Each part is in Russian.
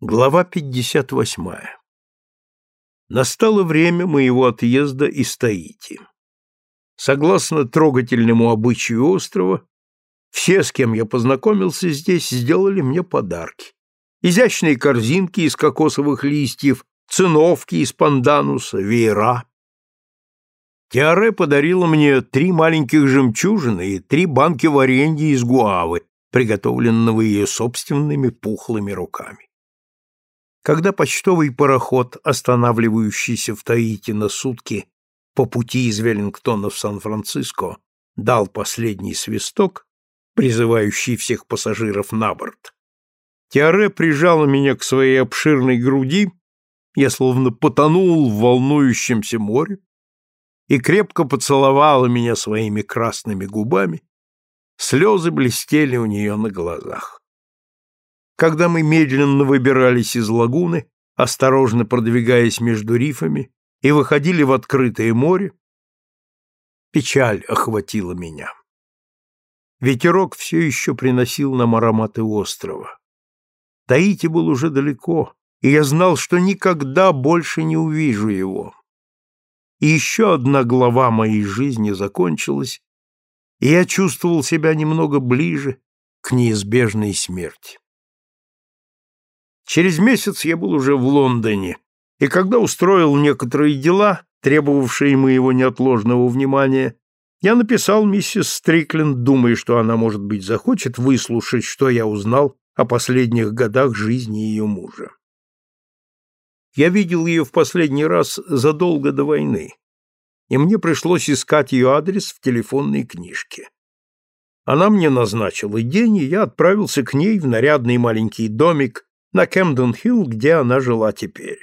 Глава 58. Настало время моего отъезда из Таити. Согласно трогательному обычаю острова, все, с кем я познакомился здесь, сделали мне подарки. Изящные корзинки из кокосовых листьев, циновки из пандануса, веера. Тиаре подарила мне три маленьких жемчужины и три банки варенья из гуавы, приготовленного ее собственными пухлыми руками. Когда почтовый пароход, останавливающийся в Таити на сутки по пути из Веллингтона в Сан-Франциско, дал последний свисток, призывающий всех пассажиров на борт, Тиаре прижала меня к своей обширной груди, я словно потонул в волнующемся море, и крепко поцеловала меня своими красными губами, слезы блестели у нее на глазах. Когда мы медленно выбирались из лагуны, осторожно продвигаясь между рифами, и выходили в открытое море, печаль охватила меня. Ветерок все еще приносил нам ароматы острова. Таити был уже далеко, и я знал, что никогда больше не увижу его. И еще одна глава моей жизни закончилась, и я чувствовал себя немного ближе к неизбежной смерти. Через месяц я был уже в Лондоне, и когда устроил некоторые дела, требовавшие моего неотложного внимания, я написал миссис Стрикленд, думая, что она, может быть, захочет выслушать, что я узнал о последних годах жизни ее мужа. Я видел ее в последний раз задолго до войны, и мне пришлось искать ее адрес в телефонной книжке. Она мне назначила день, и я отправился к ней в нарядный маленький домик на Кэмден-Хилл, где она жила теперь.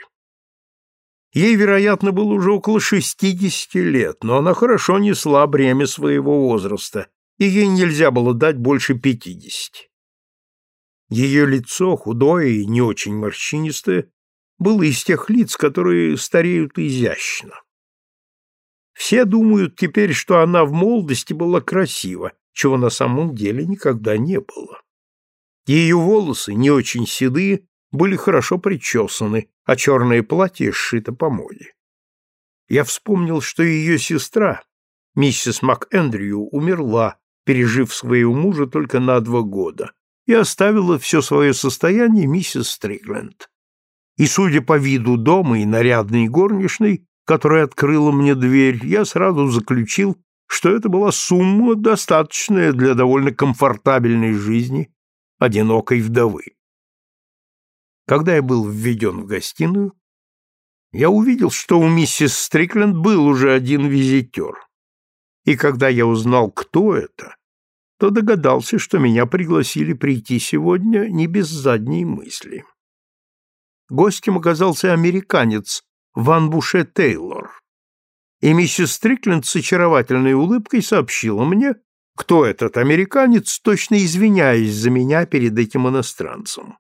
Ей, вероятно, было уже около шестидесяти лет, но она хорошо несла бремя своего возраста, и ей нельзя было дать больше пятидесяти. Ее лицо, худое и не очень морщинистое, было из тех лиц, которые стареют изящно. Все думают теперь, что она в молодости была красива, чего на самом деле никогда не было. Ее волосы, не очень седые, были хорошо причесаны, а черное платье сшито по моде. Я вспомнил, что ее сестра, миссис МакЭндрю, умерла, пережив своего мужа только на два года, и оставила все свое состояние миссис Стрикленд. И, судя по виду дома и нарядной горничной, которая открыла мне дверь, я сразу заключил, что это была сумма, достаточная для довольно комфортабельной жизни одинокой вдовы. Когда я был введен в гостиную, я увидел, что у миссис Стрикленд был уже один визитер. И когда я узнал, кто это, то догадался, что меня пригласили прийти сегодня не без задней мысли. Гостем оказался американец Ван Буше Тейлор. И миссис Стрикленд с очаровательной улыбкой сообщила мне, кто этот американец, точно извиняясь за меня перед этим иностранцем.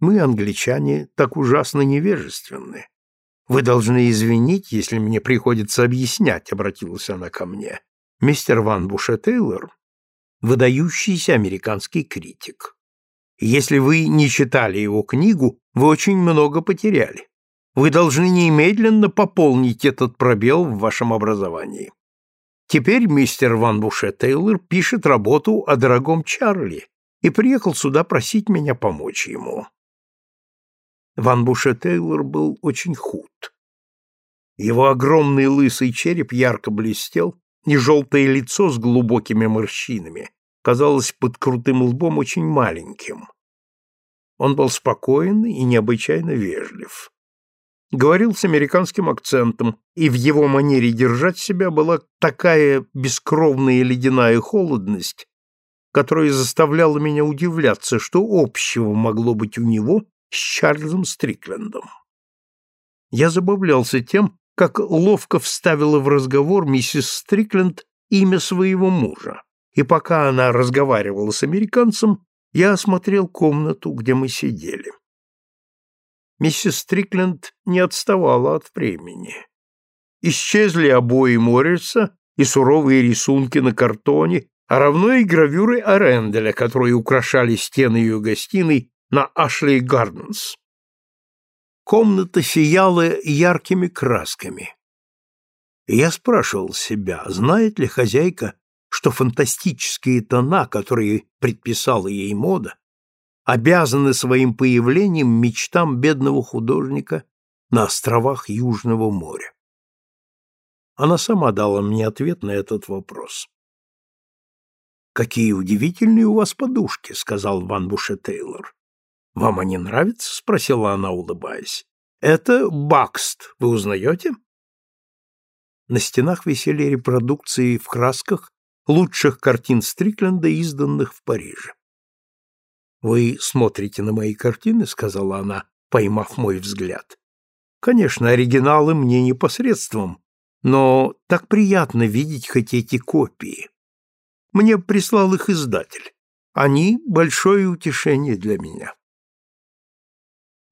Мы, англичане, так ужасно невежественны. Вы должны извинить, если мне приходится объяснять, обратилась она ко мне. Мистер Ван Буше Тейлор — выдающийся американский критик. Если вы не читали его книгу, вы очень много потеряли. Вы должны немедленно пополнить этот пробел в вашем образовании. Теперь мистер Ван Буше Тейлор пишет работу о дорогом Чарли и приехал сюда просить меня помочь ему. Ван Буше Тейлор был очень худ. Его огромный лысый череп ярко блестел, и желтое лицо с глубокими морщинами казалось под крутым лбом очень маленьким. Он был спокоен и необычайно вежлив. Говорил с американским акцентом, и в его манере держать себя была такая бескровная ледяная холодность, которая заставляла меня удивляться, что общего могло быть у него с Чарльзом Стриклендом. Я забавлялся тем, как ловко вставила в разговор миссис Стрикленд имя своего мужа, и пока она разговаривала с американцем, я осмотрел комнату, где мы сидели. Миссис Стрикленд не отставала от времени. Исчезли обои Морриса и суровые рисунки на картоне, а равно и гравюры Аренделя, которые украшали стены ее гостиной на Ашли Гарденс. Комната сияла яркими красками. Я спрашивал себя, знает ли хозяйка, что фантастические тона, которые предписала ей мода, обязаны своим появлением мечтам бедного художника на островах Южного моря. Она сама дала мне ответ на этот вопрос. «Какие удивительные у вас подушки», — сказал Ван Буше Тейлор. «Вам они нравятся?» — спросила она, улыбаясь. «Это Бакст, вы узнаете?» На стенах висели репродукции в красках лучших картин Стрикленда, изданных в Париже. «Вы смотрите на мои картины?» — сказала она, поймав мой взгляд. «Конечно, оригиналы мне непосредством, но так приятно видеть хоть эти копии. Мне прислал их издатель. Они — большое утешение для меня».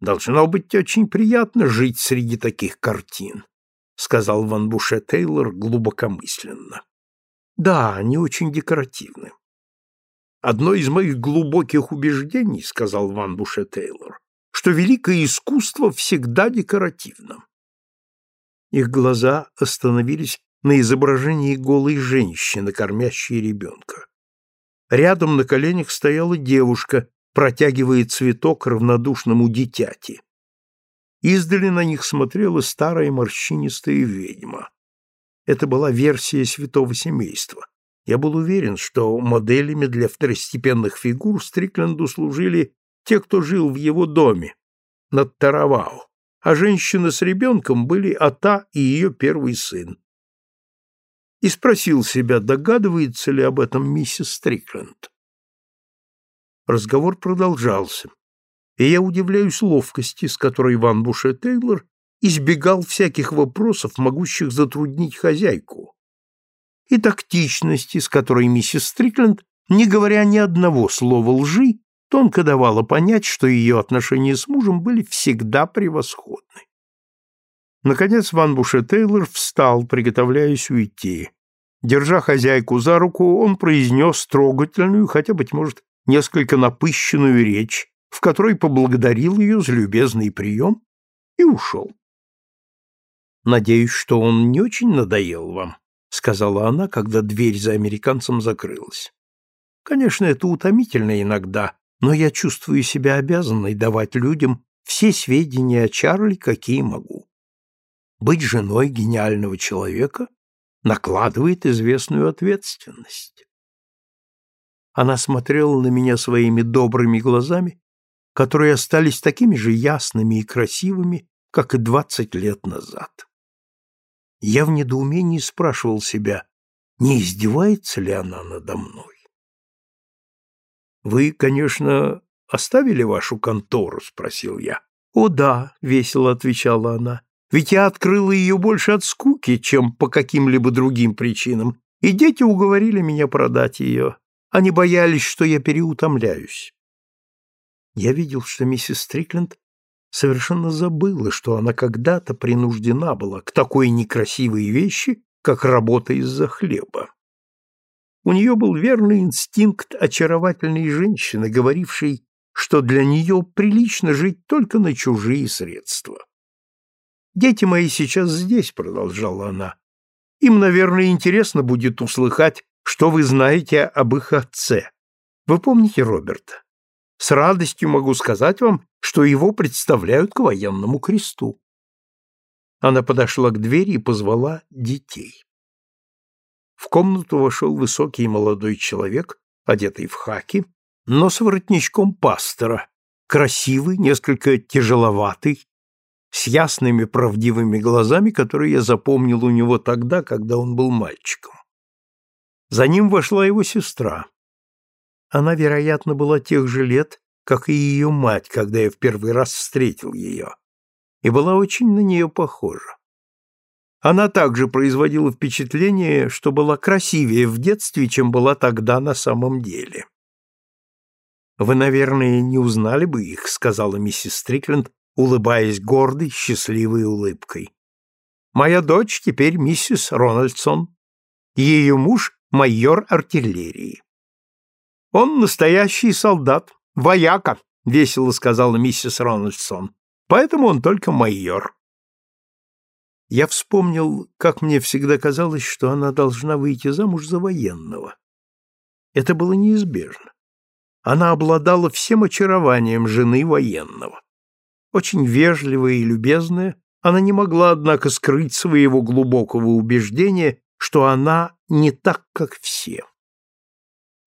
«Должно быть очень приятно жить среди таких картин», — сказал Ван Буше Тейлор глубокомысленно. «Да, они очень декоративны. Одно из моих глубоких убеждений, сказал Ван Буше Тейлор, что великое искусство всегда декоративно. Их глаза остановились на изображении голой женщины, кормящей ребенка. Рядом на коленях стояла девушка, протягивая цветок равнодушному дитяти. Издали на них смотрела старая морщинистая ведьма. Это была версия святого семейства. Я был уверен, что моделями для второстепенных фигур Стрикленду служили те, кто жил в его доме, над Таравау, а женщина с ребенком были Ата и ее первый сын. И спросил себя, догадывается ли об этом миссис Стрикленд. Разговор продолжался, и я удивляюсь ловкости, с которой Ван Буше Тейлор избегал всяких вопросов, могущих затруднить хозяйку, и тактичности, с которой миссис Стрикленд, не говоря ни одного слова лжи, тонко давала понять, что ее отношения с мужем были всегда превосходны. Наконец Ван Буше Тейлор встал, приготовляясь уйти. Держа хозяйку за руку, он произнес трогательную, хотя, быть может, несколько напыщенную речь, в которой поблагодарил ее за любезный прием и ушел. «Надеюсь, что он не очень надоел вам», сказала она, когда дверь за американцем закрылась. Конечно, это утомительно иногда, но я чувствую себя обязанной давать людям все сведения о Чарли, какие могу. Быть женой гениального человека накладывает известную ответственность. Она смотрела на меня своими добрыми глазами, которые остались такими же ясными и красивыми, как и двадцать лет назад. Я в недоумении спрашивал себя, не издевается ли она надо мной. «Вы, конечно, оставили вашу контору?» — спросил я. «О да», — весело отвечала она, — «ведь я открыла ее больше от скуки, чем по каким-либо другим причинам, и дети уговорили меня продать ее. Они боялись, что я переутомляюсь». Я видел, что миссис Стрикленд совершенно забыла, что она когда-то принуждена была к такой некрасивой вещи, как работа из-за хлеба. У нее был верный инстинкт очаровательной женщины, говорившей, что для нее прилично жить только на чужие средства. «Дети мои сейчас здесь», — продолжала она. «Им, наверное, интересно будет услыхать, что вы знаете об их отце. Вы помните Роберта? С радостью могу сказать вам, что его представляют к военному кресту. Она подошла к двери и позвала детей. В комнату вошел высокий молодой человек, одетый в хаки, но с воротничком пастора, красивый, несколько тяжеловатый, с ясными правдивыми глазами, которые я запомнил у него тогда, когда он был мальчиком. За ним вошла его сестра. Она, вероятно, была тех же лет, как и ее мать, когда я в первый раз встретил ее, и была очень на нее похожа. Она также производила впечатление, что была красивее в детстве, чем была тогда на самом деле. «Вы, наверное, не узнали бы их», — сказала миссис Стрикленд, улыбаясь гордой, счастливой улыбкой. «Моя дочь теперь миссис Рональдсон, ее муж — майор артиллерии. Он настоящий солдат, вояка, — весело сказала миссис Рональдсон. «Поэтому он только майор». Я вспомнил, как мне всегда казалось, что она должна выйти замуж за военного. Это было неизбежно. Она обладала всем очарованием жены военного. Очень вежливая и любезная, она не могла, однако, скрыть своего глубокого убеждения, что она не так, как все.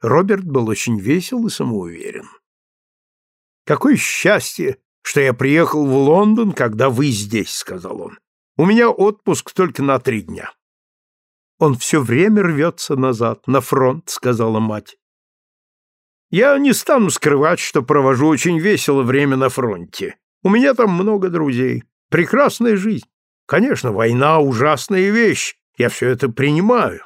Роберт был очень весел и самоуверен. «Какое счастье, что я приехал в Лондон, когда вы здесь», — сказал он. «У меня отпуск только на три дня». «Он все время рвется назад, на фронт», — сказала мать. «Я не стану скрывать, что провожу очень весело время на фронте. У меня там много друзей. Прекрасная жизнь. Конечно, война — ужасная вещь, я все это принимаю.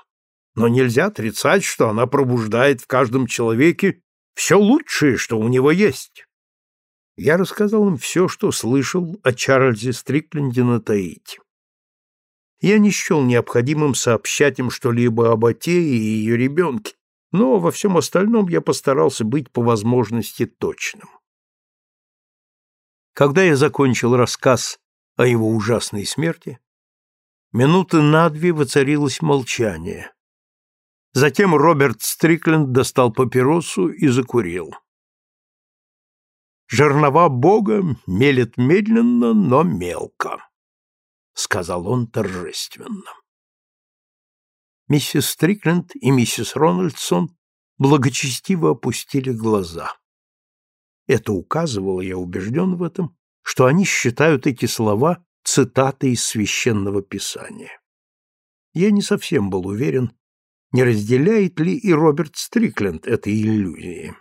Но нельзя отрицать, что она пробуждает в каждом человеке все лучшее, что у него есть. Я рассказал им все, что слышал о Чарльзе Стрикленде на Таити. Я не счел необходимым сообщать им что-либо об Оте и ее ребенке, но во всем остальном я постарался быть по возможности точным. Когда я закончил рассказ о его ужасной смерти, минуты на две воцарилось молчание. Затем Роберт Стрикленд достал папиросу и закурил. «Жернова Бога мелет медленно, но мелко», — сказал он торжественно. Миссис Стрикленд и миссис Рональдсон благочестиво опустили глаза. Это указывало, я убежден в этом, что они считают эти слова цитатой из священного писания. Я не совсем был уверен, не разделяет ли и Роберт Стрикленд этой иллюзии.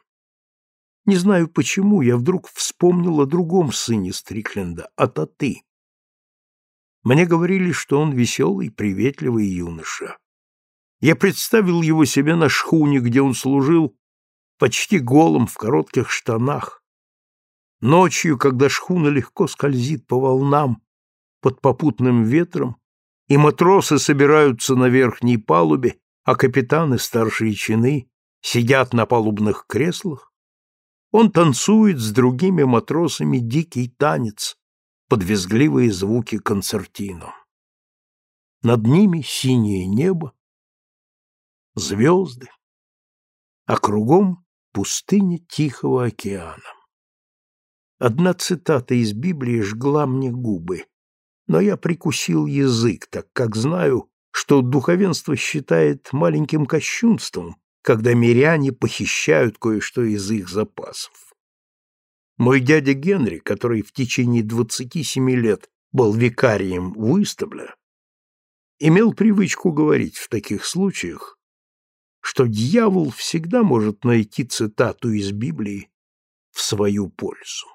Не знаю почему, я вдруг вспомнил о другом сыне Стрикленда, о Таты. Мне говорили, что он веселый, приветливый юноша. Я представил его себе на шхуне, где он служил, почти голым в коротких штанах, Ночью, когда шхуна легко скользит по волнам под попутным ветром, и матросы собираются на верхней палубе, а капитаны старшие чины сидят на палубных креслах, он танцует с другими матросами дикий танец под визгливые звуки концертино. Над ними синее небо, звезды, а кругом пустыня Тихого океана. Одна цитата из Библии жгла мне губы, но я прикусил язык, так как знаю, что духовенство считает маленьким кощунством, когда миряне похищают кое-что из их запасов. Мой дядя Генри, который в течение 27 лет был викарием Уистабля, имел привычку говорить в таких случаях, что дьявол всегда может найти цитату из Библии в свою пользу.